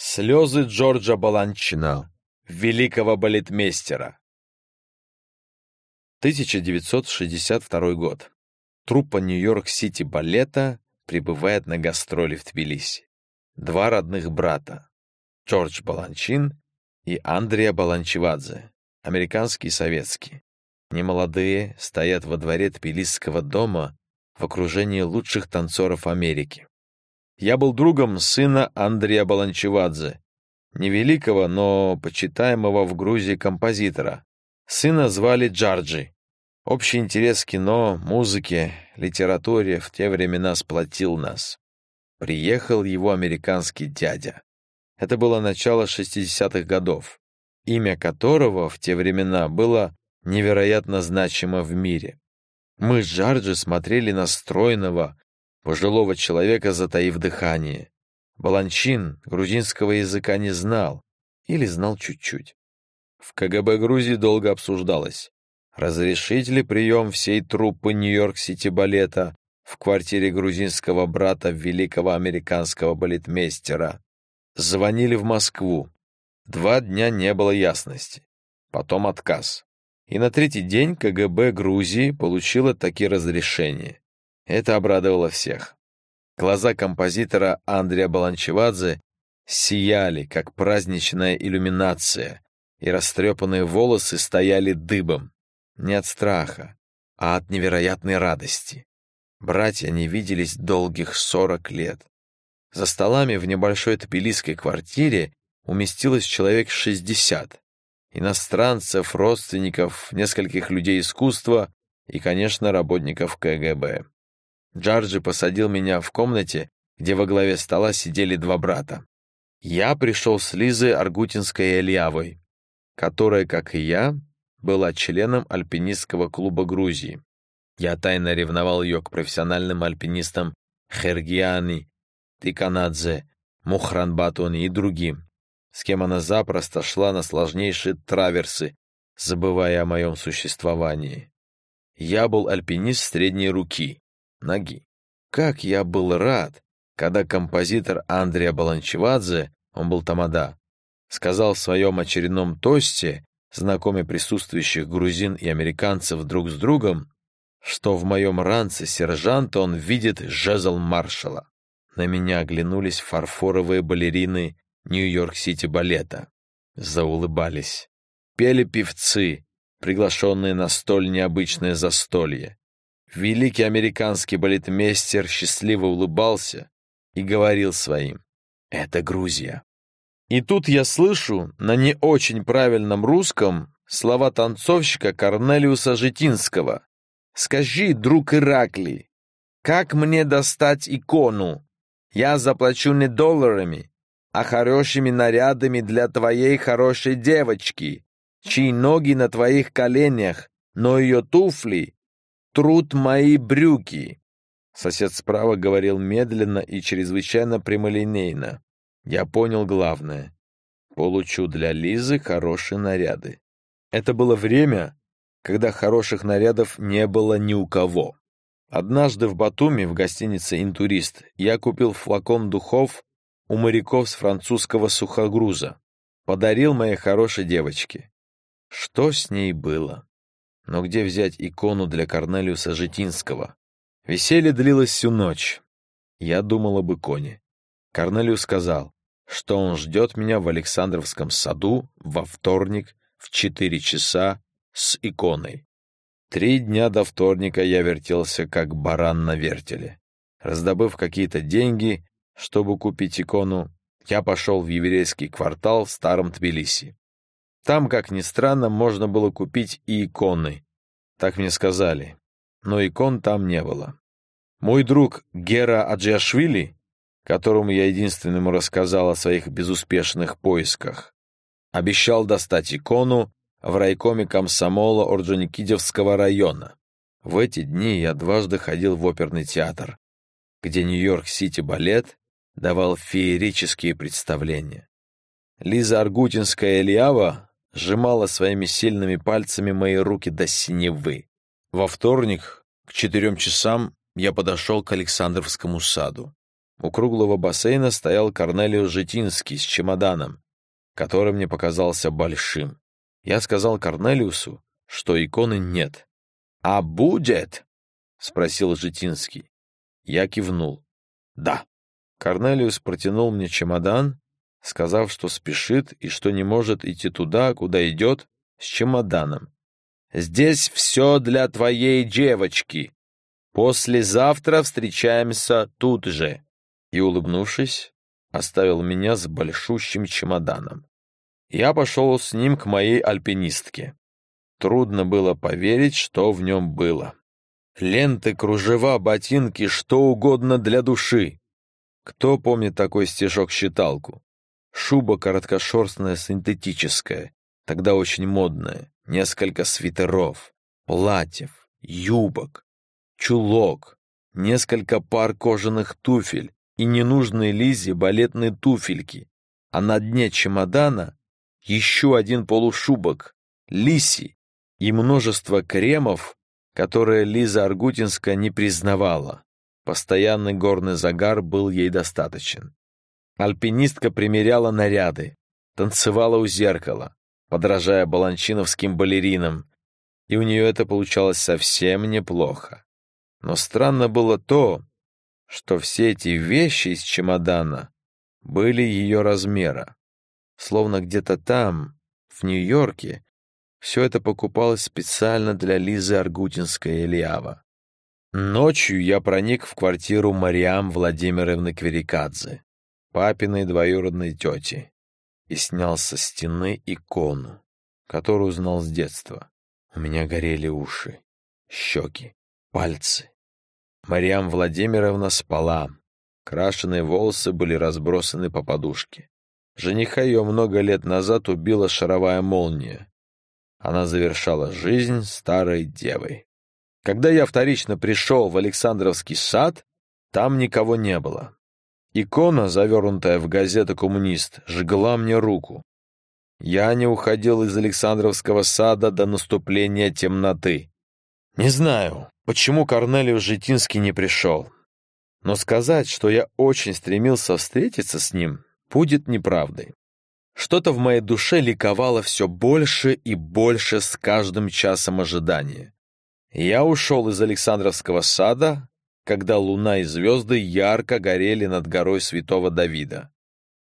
Слезы Джорджа Баланчина, великого балетмейстера. 1962 год. Труппа Нью-Йорк-Сити балета прибывает на гастроли в Тбилиси. Два родных брата — Джордж Баланчин и Андреа Баланчевадзе, американский и советский. Немолодые стоят во дворе Тбилисского дома в окружении лучших танцоров Америки. Я был другом сына Андрея Баланчевадзе, невеликого, но почитаемого в Грузии композитора. Сына звали Джарджи. Общий интерес к кино, музыке, литературе в те времена сплотил нас. Приехал его американский дядя. Это было начало 60-х годов, имя которого в те времена было невероятно значимо в мире. Мы с Джарджи смотрели на стройного, пожилого человека, затаив дыхание. Баланчин грузинского языка не знал или знал чуть-чуть. В КГБ Грузии долго обсуждалось, разрешить ли прием всей труппы Нью-Йорк-Сити балета в квартире грузинского брата великого американского балетмейстера. Звонили в Москву. Два дня не было ясности. Потом отказ. И на третий день КГБ Грузии получило такие разрешения. Это обрадовало всех. Глаза композитора Андрея Баланчевадзе сияли, как праздничная иллюминация, и растрепанные волосы стояли дыбом. Не от страха, а от невероятной радости. Братья не виделись долгих сорок лет. За столами в небольшой тбилисской квартире уместилось человек шестьдесят. Иностранцев, родственников, нескольких людей искусства и, конечно, работников КГБ. Джарджи посадил меня в комнате, где во главе стола сидели два брата. Я пришел с Лизой Аргутинской Ильявой, которая, как и я, была членом альпинистского клуба Грузии. Я тайно ревновал ее к профессиональным альпинистам Хергиани, Тиканадзе, Мухранбатони и другим, с кем она запросто шла на сложнейшие траверсы, забывая о моем существовании. Я был альпинист средней руки, ноги. Как я был рад, когда композитор Андреа Баланчевадзе, он был тамада, сказал в своем очередном тосте, знакомя присутствующих грузин и американцев друг с другом, что в моем ранце сержанта он видит жезл маршала. На меня оглянулись фарфоровые балерины Нью-Йорк-Сити балета. Заулыбались. Пели певцы, приглашенные на столь необычное застолье. Великий американский балетмейстер счастливо улыбался и говорил своим «Это Грузия». И тут я слышу на не очень правильном русском слова танцовщика Корнелиуса Житинского. «Скажи, друг Иракли, как мне достать икону? Я заплачу не долларами, а хорошими нарядами для твоей хорошей девочки, чьи ноги на твоих коленях, но ее туфли труд мои брюки!» Сосед справа говорил медленно и чрезвычайно прямолинейно. Я понял главное. Получу для Лизы хорошие наряды. Это было время, когда хороших нарядов не было ни у кого. Однажды в Батуми, в гостинице «Интурист», я купил флакон духов у моряков с французского сухогруза. Подарил моей хорошей девочке. Что с ней было? Но где взять икону для Корнелиуса Житинского? Веселье длилось всю ночь. Я думал об иконе. Корнелиус сказал, что он ждет меня в Александровском саду во вторник в четыре часа с иконой. Три дня до вторника я вертелся, как баран на вертеле. Раздобыв какие-то деньги, чтобы купить икону, я пошел в еврейский квартал в старом Тбилиси. Там, как ни странно, можно было купить и иконы. Так мне сказали. Но икон там не было. Мой друг Гера Аджиашвили, которому я единственному рассказал о своих безуспешных поисках, обещал достать икону в райкоме комсомола Орджоникидевского района. В эти дни я дважды ходил в оперный театр, где Нью-Йорк-Сити балет давал феерические представления. Лиза Аргутинская-Ильява сжимала своими сильными пальцами мои руки до синевы. Во вторник к четырем часам я подошел к Александровскому саду. У круглого бассейна стоял Корнелиус Житинский с чемоданом, который мне показался большим. Я сказал Корнелиусу, что иконы нет. «А будет?» — спросил Житинский. Я кивнул. «Да». Корнелиус протянул мне чемодан, сказав, что спешит и что не может идти туда, куда идет, с чемоданом. «Здесь все для твоей девочки. Послезавтра встречаемся тут же» и, улыбнувшись, оставил меня с большущим чемоданом. Я пошел с ним к моей альпинистке. Трудно было поверить, что в нем было. Ленты, кружева, ботинки, что угодно для души. Кто помнит такой стишок-считалку? Шуба короткошерстная синтетическая, тогда очень модная, несколько свитеров, платьев, юбок, чулок, несколько пар кожаных туфель, и ненужные Лизе балетные туфельки, а на дне чемодана еще один полушубок, лиси и множество кремов, которые Лиза Аргутинская не признавала. Постоянный горный загар был ей достаточен. Альпинистка примеряла наряды, танцевала у зеркала, подражая баланчиновским балеринам, и у нее это получалось совсем неплохо. Но странно было то, что все эти вещи из чемодана были ее размера. Словно где-то там, в Нью-Йорке, все это покупалось специально для Лизы Аргутинской Ильява. Ночью я проник в квартиру Мариам Владимировны Кверикадзе, папиной двоюродной тети, и снял со стены икону, которую знал с детства. У меня горели уши, щеки, пальцы. Мариам Владимировна спала. Крашеные волосы были разбросаны по подушке. Жениха ее много лет назад убила шаровая молния. Она завершала жизнь старой девой. Когда я вторично пришел в Александровский сад, там никого не было. Икона, завернутая в газету «Коммунист», жгла мне руку. Я не уходил из Александровского сада до наступления темноты. Не знаю, почему Корнелиус Житинский не пришел. Но сказать, что я очень стремился встретиться с ним, будет неправдой. Что-то в моей душе ликовало все больше и больше с каждым часом ожидания. Я ушел из Александровского сада, когда луна и звезды ярко горели над горой святого Давида.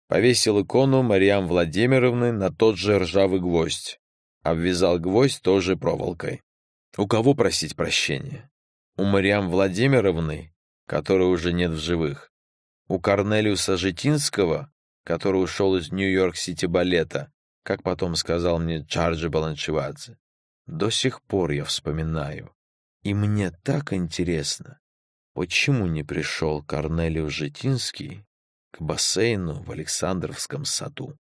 Повесил икону Мариам Владимировны на тот же ржавый гвоздь. Обвязал гвоздь тоже проволокой. У кого просить прощения? У Мариам Владимировны, которой уже нет в живых. У Корнелиуса Житинского, который ушел из Нью-Йорк-Сити балета, как потом сказал мне Чарджи Баланчевадзе. До сих пор я вспоминаю. И мне так интересно, почему не пришел Корнелиус Житинский к бассейну в Александровском саду.